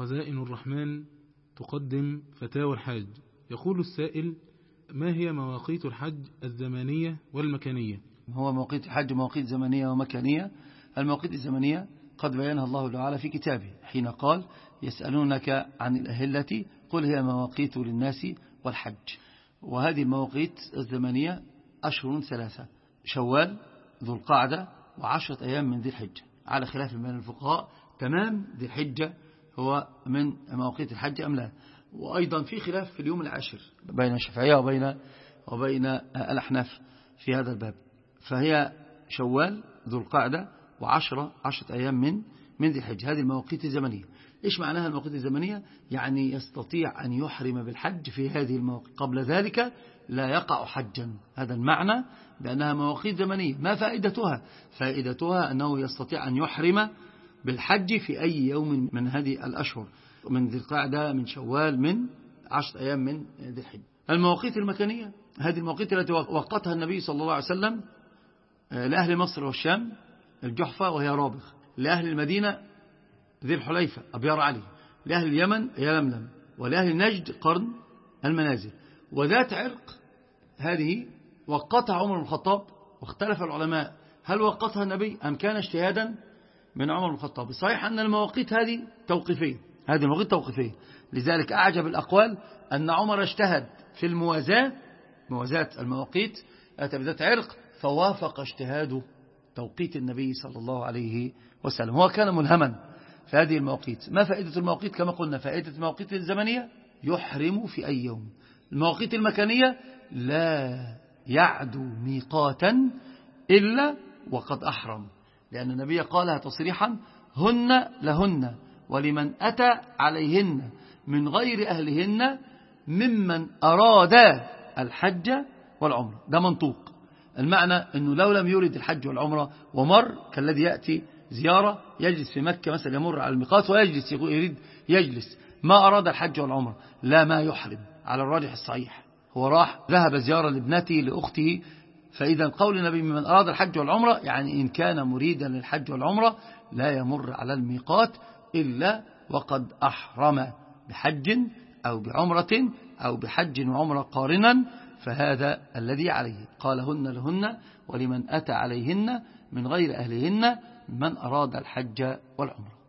خزائن الرحمن تقدم فتاوى الحاج. يقول السائل ما هي مواقيت الحج الزمانية والمكانية؟ هو مواقيت الحج مواقيت زمنية ومكانية. المواقيت الزمنية قد بينها الله تعالى في كتابه حين قال يسألونك عن الأهلة قل هي مواقيت للناس والحج. وهذه المواقيت الزمنية أشهر ثلاثة شوال ذو القعدة وعشرة أيام من ذي الحجة. على خلاف من الفقهاء تمام ذي الحجة هو من مواقيت الحج أم لا؟ وأيضا في خلاف في اليوم العاشر بين الشافعية وبين وبين الأحناف في هذا الباب. فهي شوال ذو القعدة وعشرة عشرة أيام من من ذي الحجة هذه المواقيت الزمنية. إيش معناها المواقيت الزمنية؟ يعني يستطيع أن يحرم بالحج في هذه المواقيت قبل ذلك لا يقع حجا. هذا المعنى بأنها مواقيت زمنية. ما فائدتها؟ فائدتها أنه يستطيع أن يحرم بالحج في أي يوم من هذه الأشهر من ذي القعدة من شوال من عشر أيام من ذي الحج. المواقيت المكانية هذه المواقيت التي وقتها النبي صلى الله عليه وسلم آه، لأهل مصر والشام الجحفة وهي رابغ لأهل المدينة ذي الحليفة أبيار علي لأهل اليمن يلملم ولأهل نجد قرن المنازل. وذات عرق هذه وقتها عمر بن الخطاب واختلف العلماء هل وقتها النبي أم كان اجتهادا؟ من عمر بن الخطاب. صحيح أن المواقيت هذه توقيفية. هذه المواقيت توقيفية. لذلك أعجب الأقوال أن عمر اجتهد في الموازاة موازاة المواقيت. أتى بذات عرق فوافق اجتهاد توقيت النبي صلى الله عليه وسلم. هو كان ملهما في هذه المواقيت. ما فائدة المواقيت؟ كما قلنا فائدة المواقيت الزمنية يحرم في أي يوم. المواقيت المكانية لا يعدو ميقاتا إلا وقد أحرم. لأن النبي قالها تصريحا هن لهن ولمن أتى عليهن من غير أهلهن ممن أراد الحج والعمرة. ده منطوق. المعنى أنه لو لم يرد الحج والعمرة ومر كالذي يأتي زيارة يجلس في مكة مثلا يمر على الميقات ويجلس يريد يجلس. ما أراد الحج والعمرة. لا ما يحرم. على الراجح الصحيح. هو راح ذهب زيارة لابنته لأخته فإذا قول النبي من أراد الحج والعمرة يعني إن كان مريدا للحج والعمرة لا يمر على الميقات إلا وقد أحرم بحج أو بعمرة أو بحج وعمرة قارنا فهذا الذي عليه. قال هن لهن ولمن أتى عليهن من غير أهلهن من أراد الحج والعمرة.